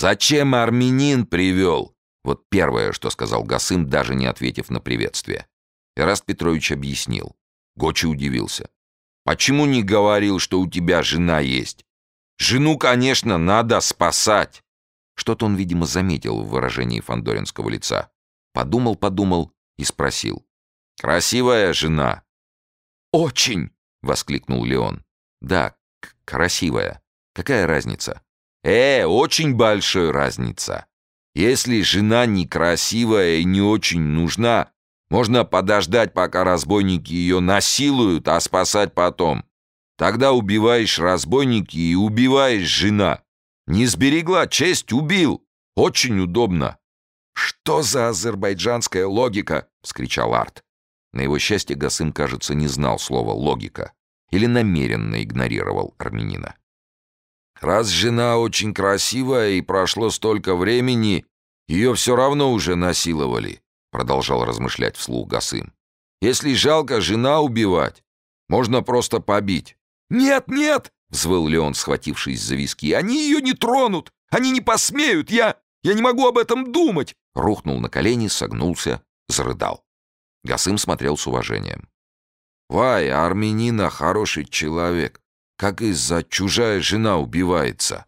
Зачем армянин привел?» Вот первое, что сказал Гасым, даже не ответив на приветствие. Эраст Петрович объяснил. Гочи удивился. «Почему не говорил, что у тебя жена есть? Жену, конечно, надо спасать!» Что-то он, видимо, заметил в выражении фандоринского лица. Подумал-подумал и спросил. «Красивая жена?» «Очень!» — воскликнул Леон. «Да, красивая. Какая разница?» «Э, очень большая разница. Если жена некрасивая и не очень нужна, можно подождать, пока разбойники ее насилуют, а спасать потом. Тогда убиваешь разбойники и убиваешь жена. Не сберегла честь, убил. Очень удобно». «Что за азербайджанская логика?» — вскричал Арт. На его счастье Гасым, кажется, не знал слова «логика» или намеренно игнорировал армянина. «Раз жена очень красивая и прошло столько времени, ее все равно уже насиловали», продолжал размышлять вслух Гасым. «Если жалко жена убивать, можно просто побить». «Нет, нет!» — взвыл Леон, схватившись за виски. «Они ее не тронут! Они не посмеют! Я... я не могу об этом думать!» Рухнул на колени, согнулся, зарыдал. Гасым смотрел с уважением. «Вай, армянина хороший человек. Как из-за чужая жена убивается».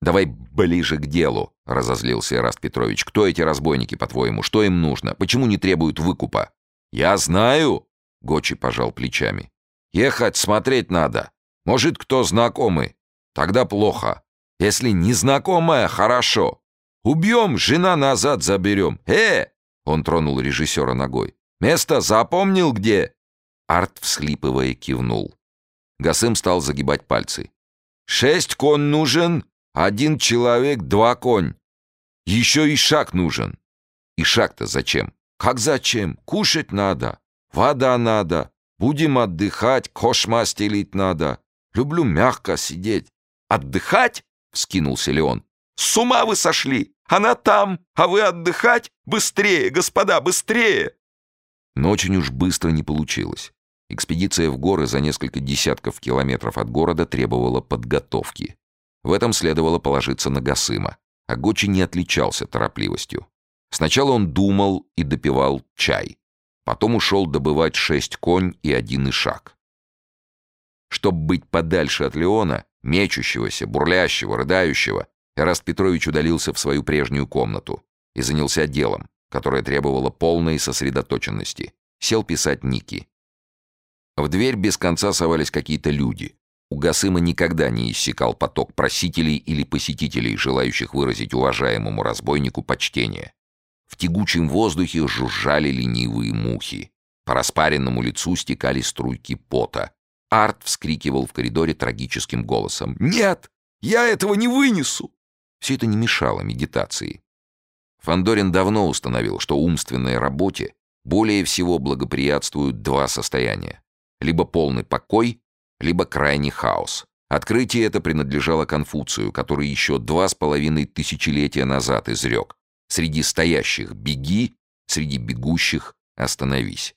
«Давай ближе к делу», — разозлился Ираст Петрович. «Кто эти разбойники, по-твоему? Что им нужно? Почему не требуют выкупа?» «Я знаю», — Гочи пожал плечами. «Ехать смотреть надо. Может, кто знакомый. Тогда плохо. Если незнакомая, хорошо. Убьем, жена назад заберем. Э, он тронул режиссера ногой. «Место запомнил где?» Арт, всхлипывая, кивнул. Гасым стал загибать пальцы. «Шесть конь нужен, один человек, два конь. Еще и шаг нужен». «И шаг-то зачем?» «Как зачем? Кушать надо, вода надо, будем отдыхать, кошма стелить надо. Люблю мягко сидеть». «Отдыхать?» — вскинулся Леон. «С ума вы сошли! Она там, а вы отдыхать? Быстрее, господа, быстрее!» Но очень уж быстро не получилось. Экспедиция в горы за несколько десятков километров от города требовала подготовки. В этом следовало положиться на Гасыма. А Гочи не отличался торопливостью. Сначала он думал и допивал чай. Потом ушел добывать шесть конь и один ишак. Чтобы быть подальше от Леона, мечущегося, бурлящего, рыдающего, Эраст Петрович удалился в свою прежнюю комнату и занялся делом, которое требовало полной сосредоточенности. Сел писать Ники. В дверь без конца совались какие-то люди. У Гасыма никогда не иссякал поток просителей или посетителей, желающих выразить уважаемому разбойнику почтение. В тягучем воздухе жужжали ленивые мухи. По распаренному лицу стекали струйки пота. Арт вскрикивал в коридоре трагическим голосом. «Нет! Я этого не вынесу! Все это не мешало медитации. Фандорин давно установил, что умственной работе более всего благоприятствуют два состояния. Либо полный покой, либо крайний хаос. Открытие это принадлежало Конфуцию, который еще два с половиной тысячелетия назад изрек «Среди стоящих беги, среди бегущих остановись».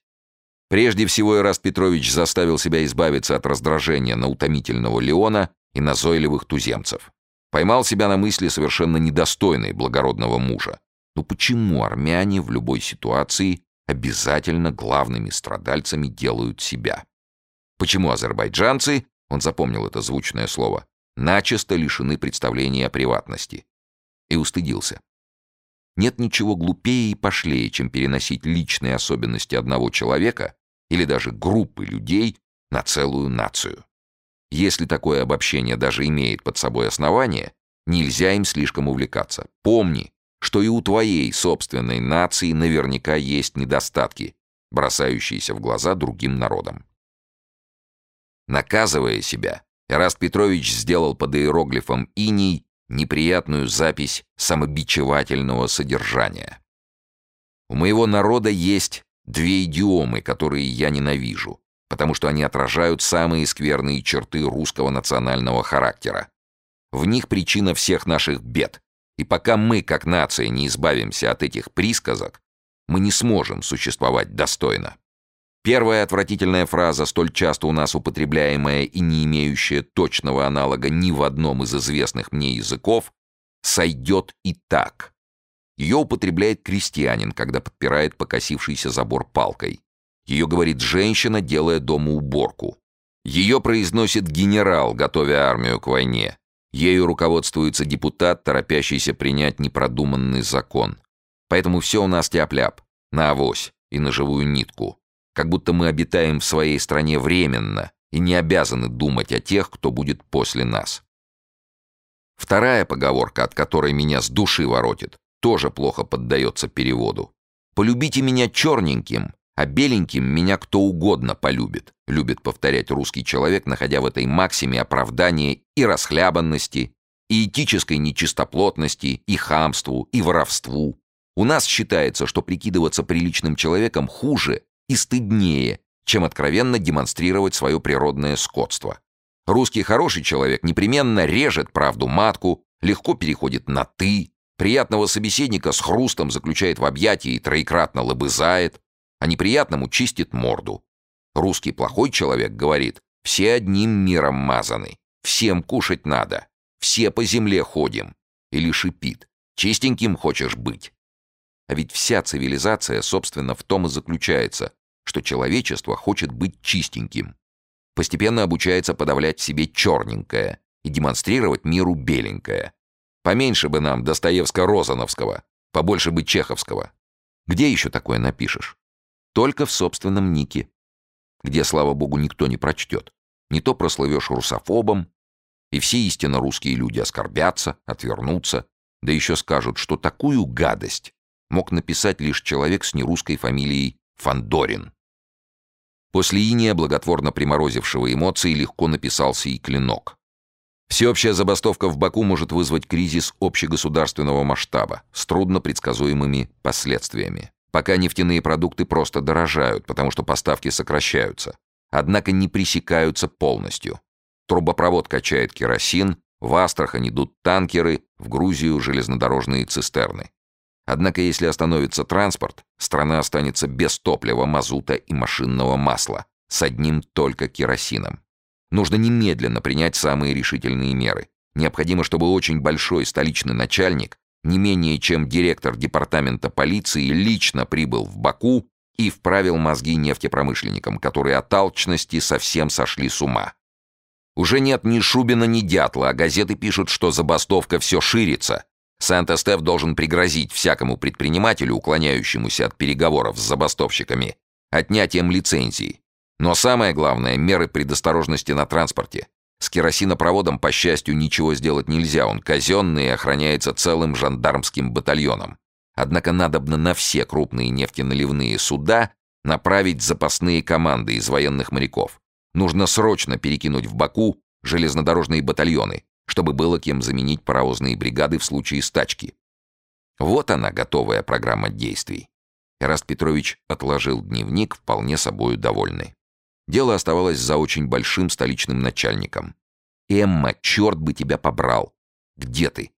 Прежде всего Ираст Петрович заставил себя избавиться от раздражения на утомительного Леона и назойливых туземцев. Поймал себя на мысли совершенно недостойной благородного мужа. Но почему армяне в любой ситуации обязательно главными страдальцами делают себя? Почему азербайджанцы, он запомнил это звучное слово, начисто лишены представления о приватности? И устыдился. Нет ничего глупее и пошлее, чем переносить личные особенности одного человека или даже группы людей на целую нацию. Если такое обобщение даже имеет под собой основание, нельзя им слишком увлекаться. Помни, что и у твоей собственной нации наверняка есть недостатки, бросающиеся в глаза другим народам. Наказывая себя, Эраст Петрович сделал под иероглифом «иней» неприятную запись самобичевательного содержания. У моего народа есть две идиомы, которые я ненавижу потому что они отражают самые скверные черты русского национального характера. В них причина всех наших бед. И пока мы, как нация, не избавимся от этих присказок, мы не сможем существовать достойно. Первая отвратительная фраза, столь часто у нас употребляемая и не имеющая точного аналога ни в одном из известных мне языков, «сойдет и так». Ее употребляет крестьянин, когда подпирает покосившийся забор палкой. Ее говорит женщина, делая дома уборку. Ее произносит генерал, готовя армию к войне. Ею руководствуется депутат, торопящийся принять непродуманный закон. Поэтому все у нас тяп-ляп, на авось и на живую нитку. Как будто мы обитаем в своей стране временно и не обязаны думать о тех, кто будет после нас. Вторая поговорка, от которой меня с души воротит, тоже плохо поддается переводу. «Полюбите меня черненьким, а беленьким меня кто угодно полюбит», любит повторять русский человек, находя в этой максиме оправдание и расхлябанности, и этической нечистоплотности, и хамству, и воровству. У нас считается, что прикидываться приличным человеком хуже и стыднее, чем откровенно демонстрировать свое природное скотство. Русский хороший человек непременно режет правду матку, легко переходит на «ты», приятного собеседника с хрустом заключает в объятии и троекратно лобызает, а неприятному чистит морду. Русский плохой человек говорит «все одним миром мазаны, всем кушать надо, все по земле ходим» или шипит «чистеньким хочешь быть». А ведь вся цивилизация, собственно, в том и заключается, что человечество хочет быть чистеньким. Постепенно обучается подавлять в себе черненькое и демонстрировать миру беленькое. Поменьше бы нам Достоевско-Розановского, побольше бы Чеховского. Где еще такое напишешь? Только в собственном нике, где, слава богу, никто не прочтет. Не то прослывешь русофобом, и все истинно русские люди оскорбятся, отвернутся, да еще скажут, что такую гадость мог написать лишь человек с нерусской фамилией Фандорин. После иния, благотворно приморозившего эмоции, легко написался и клинок. Всеобщая забастовка в Баку может вызвать кризис общегосударственного масштаба с трудно предсказуемыми последствиями. Пока нефтяные продукты просто дорожают, потому что поставки сокращаются, однако не пресекаются полностью. Трубопровод качает керосин, в Астрахань идут танкеры, в Грузию железнодорожные цистерны. Однако если остановится транспорт, страна останется без топлива, мазута и машинного масла, с одним только керосином. Нужно немедленно принять самые решительные меры. Необходимо, чтобы очень большой столичный начальник, не менее чем директор департамента полиции, лично прибыл в Баку и вправил мозги нефтепромышленникам, которые от алчности совсем сошли с ума. Уже нет ни Шубина, ни Дятла, а газеты пишут, что забастовка все ширится, Санта-Стеф должен пригрозить всякому предпринимателю, уклоняющемуся от переговоров с забастовщиками, отнятием лицензии. Но самое главное — меры предосторожности на транспорте. С керосинопроводом, по счастью, ничего сделать нельзя, он казенный и охраняется целым жандармским батальоном. Однако надобно на все крупные нефтеналивные суда направить запасные команды из военных моряков. Нужно срочно перекинуть в Баку железнодорожные батальоны, чтобы было кем заменить паровозные бригады в случае стачки. Вот она, готовая программа действий. Эраст Петрович отложил дневник, вполне собою довольный. Дело оставалось за очень большим столичным начальником. «Эмма, черт бы тебя побрал! Где ты?